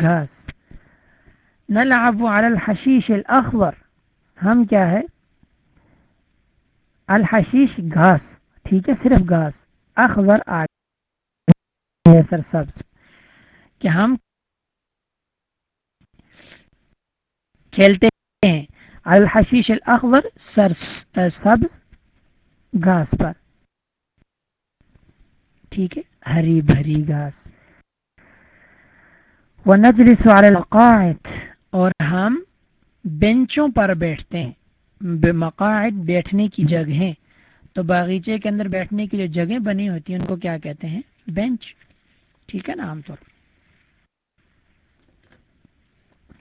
گھاس۔ نلعب على الحشیش الاخضر۔ ہم کیا ہے؟ الحشیش گھاس۔ ٹھیک ہے، صرف گھاس۔ اخضر آ سر سبز۔ کہ ہم کھیلتے ہیں۔ الحشیش الاخضر سر سبز گھاس پر۔ ٹھیک ہے؟ ہری بھری گھاس۔ وہ نجر سوالقاعد اور ہم بینچوں پر بیٹھتے ہیں۔ مقاعد بیٹھنے کی جگہیں۔ تو باغیچے کے اندر بیٹھنے کی جو جگہیں بنی ہوتی ہیں، ان کو کیا کہتے ہیں؟ بینچ۔ ٹھیک ہے نا، عام طور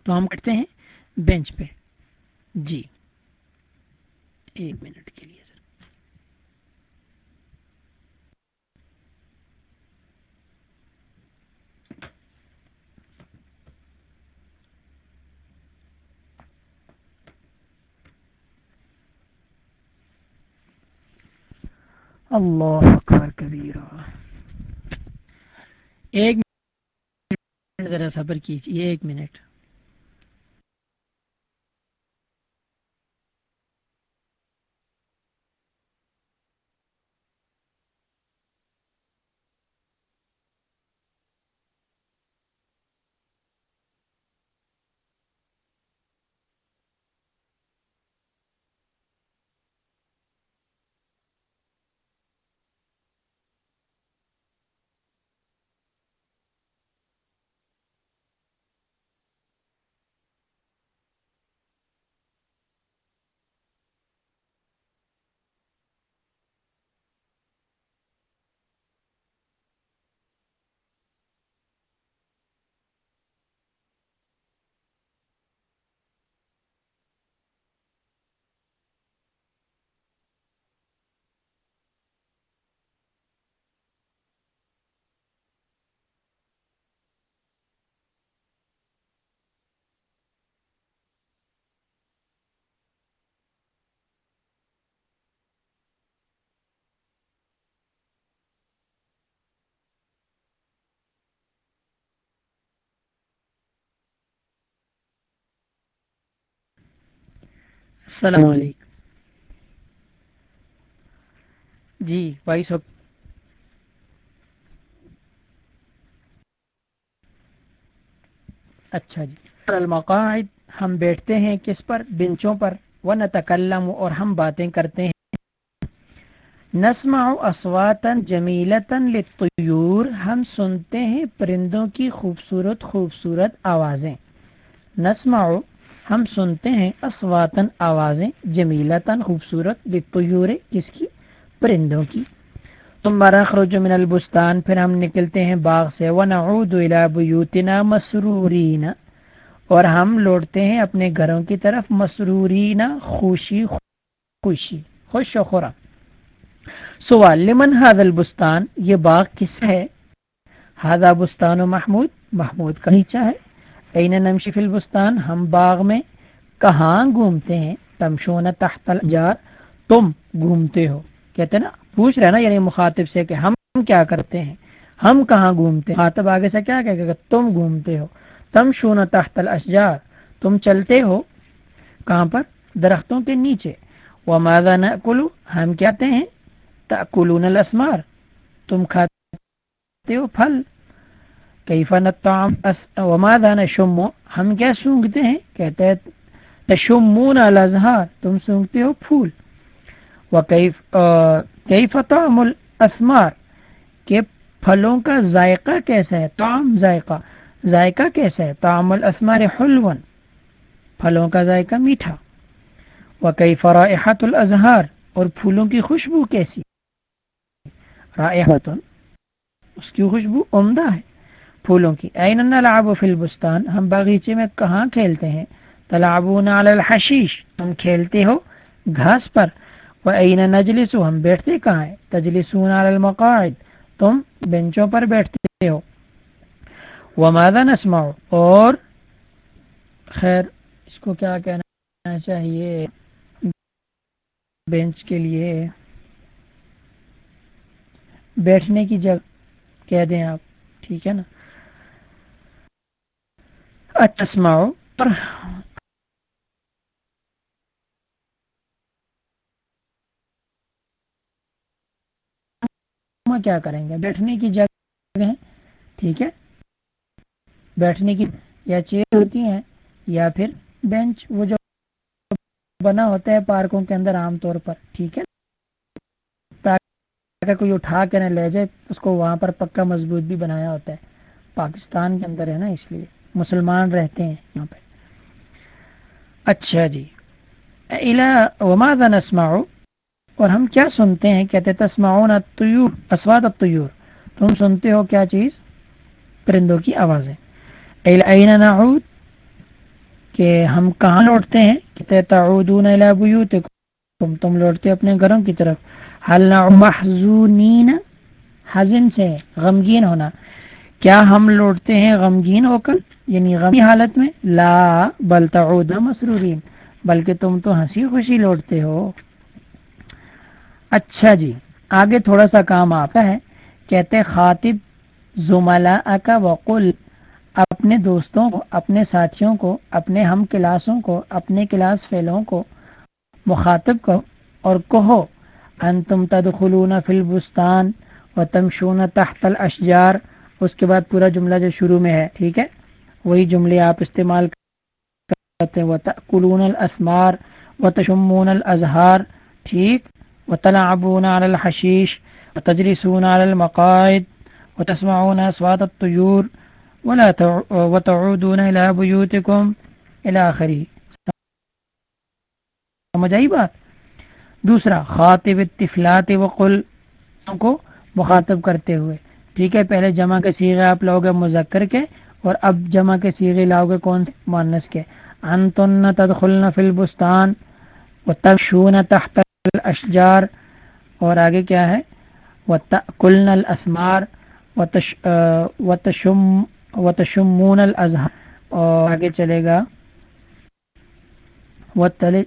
تو ہم کٹتے ہیں بینچ پہ۔ جی۔ ایک منٹ کے لیے سر اللہ اکبر کبیرہ۔ ایک منٹ ذرا صبر کیجیے ایک منٹ۔ السلام علیکم۔ جی وائس اچھا جی۔ المقاعد، ہم بیٹھتے ہیں کس پر؟ بنچوں پر۔ و نتکلم اور ہم باتیں کرتے ہیں۔ نسمع اسواتن جمیلتن للطیور ہم سنتے ہیں پرندوں کی خوبصورت خوبصورت آوازیں۔ نسمع ہم سنتے ہیں اسواتن آوازیں جمیلتن خوبصورت للطیور کس کی؟ پرندوں کی۔ تم برخرج من البستان، پھر ہم نکلتے ہیں باغ سے۔ ونعود الى بیوتنا مسرورین، اور ہم لوٹتے ہیں اپنے گھروں کی طرف۔ مسرورین، خوشی خوشی، خوش و خورم سوال لمن هذا البستان، یہ باغ کس ہے؟ هذا بستان و محمود۔ محمود کا نیچا ہے۔ این نمشی فی البستان؟ ہم باغ میں کہاں گھومتے ہیں؟ تمشون تحت الجار تم گھومتے ہو۔ کہتے ہیں نا، پوچھ رہے نا یعنی مخاطب سے کہ ہم کیا کرتے ہیں؟ ہم کہاں گھومتے ہیں؟ خاطب آگے سے کیا کہے کہ تم گھومتے ہو۔ تم شون تحت الاشجار تم چلتے ہو کہاں پر؟ درختوں کے نیچے۔ وہ مادہ نہ کلو ہم کہتے ہیں؟ تاکلون الاسمار تم کھاتے ہو پھل۔ کیف نطعم وماذا نشم؟ ہم کیا سونگتے ہیں؟ کہتے ہیں، تشمون الازہار تم سونگتے ہو پھول۔ کیف طعم الاسمار؟ کہ پھلوں کا ذائقہ کیسا ہے؟ طعم ذائقہ۔ ذائقہ کیسا ہے؟ طعم الاسمار حلون پھلوں کا ذائقہ میٹھا۔ وکیف رائحت الازہار اور پھولوں کی خوشبو کیسی؟ رائحت اس کی خوشبو عمدہ ہے۔ پھولوں کی۔ این نلعب فی البستان؟ ہم باغیچے میں کہاں کھیلتے ہیں؟ تلعبون علی الحشیش۔ تم کھیلتے ہو گھاس پر۔ و این نجلس ہم بیٹھتے کہاں ہیں؟ تجلسون علی المقاعد۔ تم بینچوں پر بیٹھتے ہو۔ وماذا نسمع؟ اور خیر، اس کو کیا کہنا چاہیے؟ بینچ کے لیے بیٹھنے کی جگہ کہہ دیں آپ۔ ٹھیک ہے نا؟ اچھا کیا کریں گے؟ بیٹھنے کی جگہ ٹھیک ہے؟ بیٹھنے کی یا چیئر ہوتی ہیں یا پھر بینچ، وہ جو بنا ہوتا ہے پارکوں کے اندر عام طور پر، ٹھیک ہے؟ اگر کوئی اٹھا کے نہ لے جائے، اس کو وہاں پر پکا مضبوط بھی بنایا ہوتا ہے۔ پاکستان کے اندر ہے نا، اس لیے۔ مسلمان رہتے ہیں یہاں پہ۔ اچھا جی۔ وماد نسما اور ہم کیا سنتے ہیں؟ کہتے تسماؤن الطیور، اسواد الطیور۔ تم سنتے ہو کیا چیز؟ پرندوں کی آوازیں۔ این نعود؟ کہ ہم کہاں لوٹتے ہیں؟ کہتے تعودون الى بیوتکم۔ تم لوٹتے اپنے گھروں کی طرف۔ حل محزونین حزن سے غمگین ہونا۔ کیا ہم لوٹتے ہیں غمگین ہو کر؟ یعنی غمی حالت میں؟ لا، بل تعود مسرورین، بلکہ تم تو ہنسی خوشی لوٹتے ہو۔ اچھا جی آگے تھوڑا سا کام آتا ہے۔ کہتے خاطب زملا کا وقل اپنے دوستوں کو، اپنے ساتھیوں کو، اپنے ہم کلاسوں کو، اپنے کلاس فیلوں کو مخاطب کرو اور کہو ان تم تدخلون فی البستان و تمشون تحت الاشجار۔ اس کے بعد پورا جملہ جو شروع میں ہے، ٹھیک ہے؟ وہی جملے آپ استعمال کرتے ہیں وتأکلون الاسمار وتشمون الازہار ٹھیک؟ وتلعبون على الحشیش وتجلسون على المقاعد وتسمعون اصوات الطيور ولا وتعودون الى بيوتكم الى اخره سمجھ آئی بات؟ دوسرا، خاطب الطفلات وقل کو مخاطب کرتے ہوئے۔ ٹھیک ہے، پہلے جمع کے سیغے آپ لاؤ گے مذکر کے، اور اب جمع کے سیغے لاؤ گے کون سے؟ مانس کے۔ انتن تدخلن فی البستان و وتمشون تحت الاشجار۔ اور آگے کیا ہے؟ و وتأکلن الاسمار وتشم وتشمون الازہر اور آگے چلے گا۔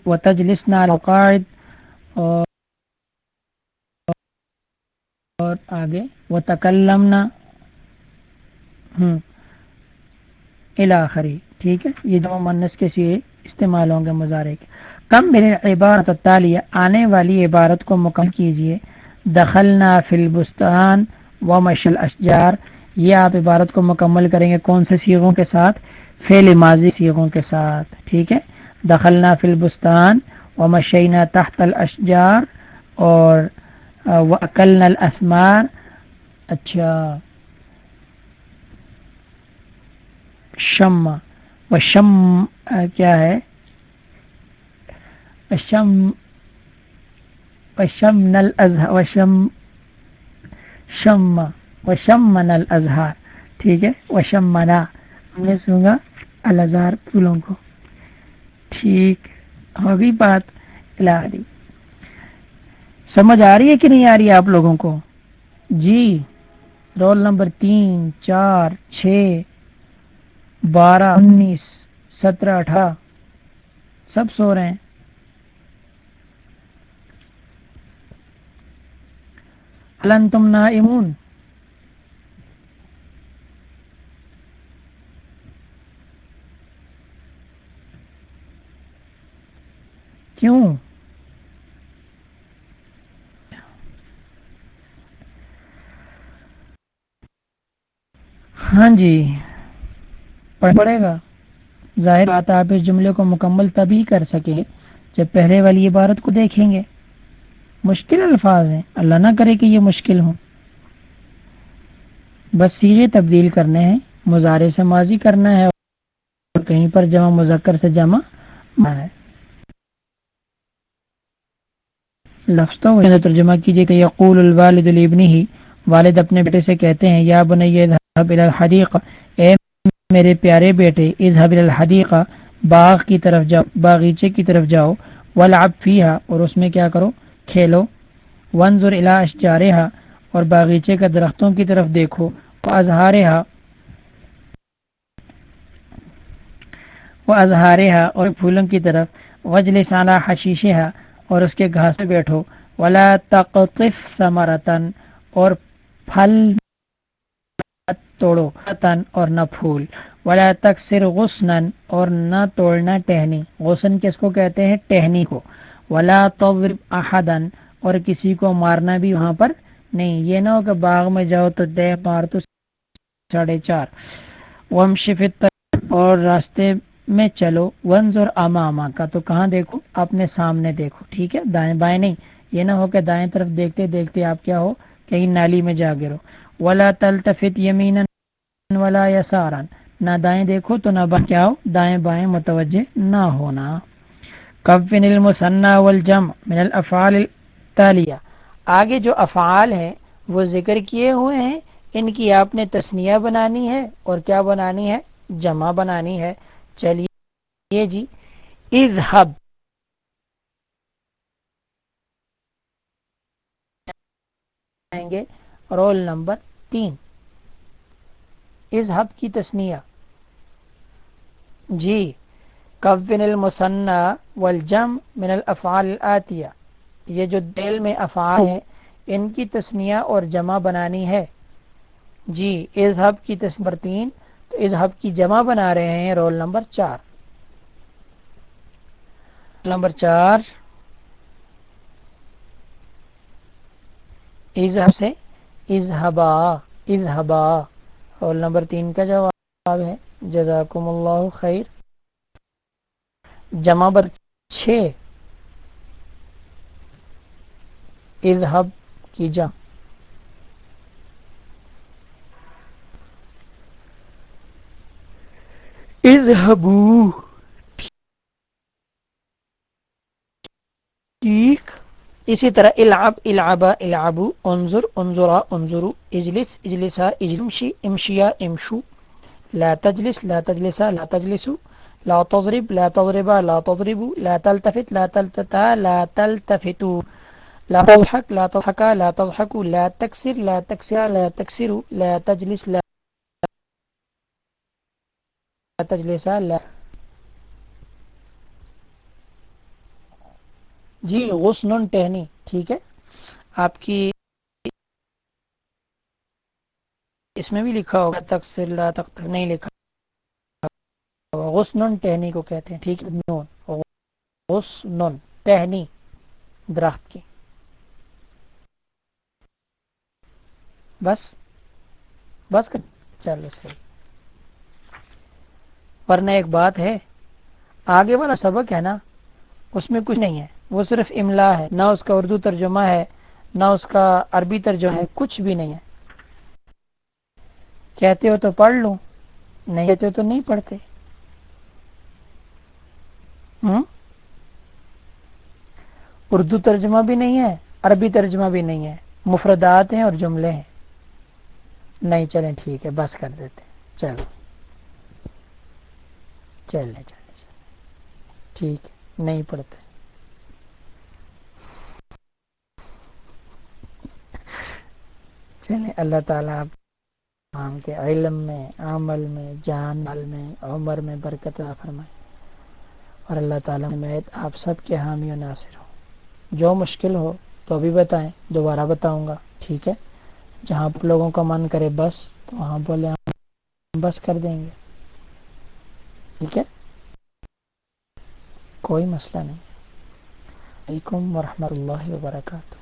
وتجلسنا القاعد اور اور آگے۔ وہ تکلمنا ہوں الاخری ٹھیک ہے؟ یہ جمع منس کے سیرے استعمال ہوں گے مظاہرے کے۔ کم میرے عبارت تالیہ آنے والی عبارت کو مکمل کیجیے۔ دخلنا فی البستان و مشل اشجار یہ آپ عبارت کو مکمل کریں گے کون سے سیغوں کے ساتھ؟ فعل ماضی سیغوں کے ساتھ۔ ٹھیک ہے؟ دخلنا فی البستان و مشینہ تحت الاشجار۔ اور و اکل نل اسمار اچھا۔ شم۔ و شم کیا ہے؟ شم وشم۔ نل ازہ وشم۔ شم۔ و شم من اظہار ٹھیک ہے؟ و شم منا ہم نے سنگا۔ الازہار پھولوں کو۔ ٹھیک۔ ہوگی بات۔ الہی سمجھ آ رہی ہے کہ نہیں آ رہی ہے آپ لوگوں کو؟ جی رول نمبر تین، چار، چھ، بارہ، انیس، سترہ، اٹھارہ، سب سو رہے ہیں۔ الن تم نا امون کیوں؟ ہاں جی پڑھے گا۔ ظاہر بات آپ اس جملے کو مکمل تبھی کر سکے جب پہلے والی عبارت کو دیکھیں گے۔ مشکل الفاظ ہیں۔ اللہ نہ کرے کہ یہ مشکل ہوں۔ بس سیرے تبدیل کرنے ہیں مظاہرے سے ماضی کرنا ہے اور کہیں پر جمع مذکر سے جمع ہے۔ لفظ تو ترجمہ کیجیے کہ یقول الوالد الابنی ہی والد اپنے بیٹے سے کہتے ہیں، یا بنی الحدیق اے میرے پیارے بیٹے، اذهب الحدیق باغ کی طرف جاؤ، باغیچے کی طرف جاؤ۔ ولعب فیہا۔ اور اس میں کیا کرو؟ کھیلو۔ وانظر الى اشجارها اور باغیچے کا درختوں کی طرف دیکھو۔ وازہارها وازہارها اور پھولوں کی طرف۔ وجلس على حشیشها اور اس کے گھاس پہ بیٹھو۔ ولا تقطف ثمرتن اور پھل، توڑو تن اور نہ پھول۔ ولا تکسر غصن اور نہ توڑنا ٹہنی۔ غصن کس کو کہتے ہیں؟ ٹہنی کو۔ ولا تضرب احدن اور کسی کو مارنا بھی وہاں پر نہیں۔ یہ نہ ہو کہ باغ میں جاؤ تو دہ مار تو ساڑھے چار۔ وم شفت اور راستے میں چلو۔ ونز اور آما آما کا تو کہاں دیکھو؟ اپنے سامنے دیکھو۔ ٹھیک ہے؟ دائیں بائیں نہیں۔ یہ نہ ہو کہ دائیں طرف دیکھتے دیکھتے آپ کیا ہو؟ کہیں نالی میں جا گرو۔ ولا تل تفت یمین ولا یا نہ دائیں دیکھو تو نہ با کیا ہو؟ دائیں بائیں متوجہ نہ ہونا۔ کب المثنا والجم من الافعال التالیہ آگے جو افعال ہیں، وہ ذکر کیے ہوئے ہیں۔ ان کی آپ نے تسنیہ بنانی ہے اور کیا بنانی ہے؟ جمع بنانی ہے۔ چلیے جی اذهب۔ آئیں گے۔ رول نمبر تین۔ اذهب کی تسنیہ۔ جی کون المثنى والجم من الافعال الاتیہ یہ جو دل میں افعال ہیں، ان کی تسنیہ اور جمع بنانی ہے۔ جی اذهب کی تسنیہ تین۔ تو اذهب کی جمع بنا رہے ہیں رول نمبر چار۔ نمبر چار۔ اذهب سے اذهبا اذهبا۔ اور نمبر تین کا جواب ہے، جزاکم اللہ خیر۔ جمع بر چھ۔ اذهب کی جا اذهبوا ٹھیک۔ اسی طرح العب العبا العبو انظر، انظرا انظرو اجلس، اجلسا، اجلمشی، امشیا، امشو، لا تجلس، لا تجلسا، لا تجلسو، لا تضرب، لا تضربا، لا تضربوا لا تلتفت، لا تلتتا، لا تلتفتوا لا تضحك، لا تضحكا، لا تضحكوا لا تكسر، لا تكسرا، لا تكسروا لا تجلس، لا تجلسا، لا جی غسن ٹہنی، ٹھیک ہے؟ آپ کی اس میں بھی لکھا ہوگا تکسر لا تک نہیں لکھا غسن ٹہنی کو کہتے ہیں، ٹھیک ہے؟ غسن ٹہنی، درخت کی۔ بس بس کر۔ چلو، صحیح۔ ورنہ ایک بات ہے، آگے والا سبق ہے نا، اس میں کچھ نہیں ہے۔ وہ صرف املا ہے، نہ اس کا اردو ترجمہ ہے، نہ اس کا عربی ترجمہ ہے، کچھ بھی نہیں ہے۔ کہتے ہو تو پڑھ لوں، نہیں کہتے ہو تو نہیں پڑھتے۔ ہوں اردو ترجمہ بھی نہیں ہے، عربی ترجمہ بھی نہیں ہے۔ مفردات ہیں اور جملے ہیں۔ نہیں، چلیں ٹھیک ہے، بس کر دیتے چلو۔ چلیں چلیں چلیں۔ ٹھیک ہے، نہیں پڑھتے۔ چلیں اللہ تعالیٰ آپ کے علم میں، عمل میں، جان، مال میں، عمر میں برکت عطا فرمائے۔ اور اللہ تعالیٰ میں آپ سب کے حامی و ناصر ہوں جو مشکل ہو تو ابھی بتائیں، دوبارہ بتاؤں گا، ٹھیک ہے؟ جہاں آپ لوگوں کا من کرے بس، تو وہاں بولے ہم بس کر دیں گے۔ ٹھیک ہے؟ کوئی مسئلہ نہیں۔ علیکم ورحمۃ اللہ وبرکاتہ۔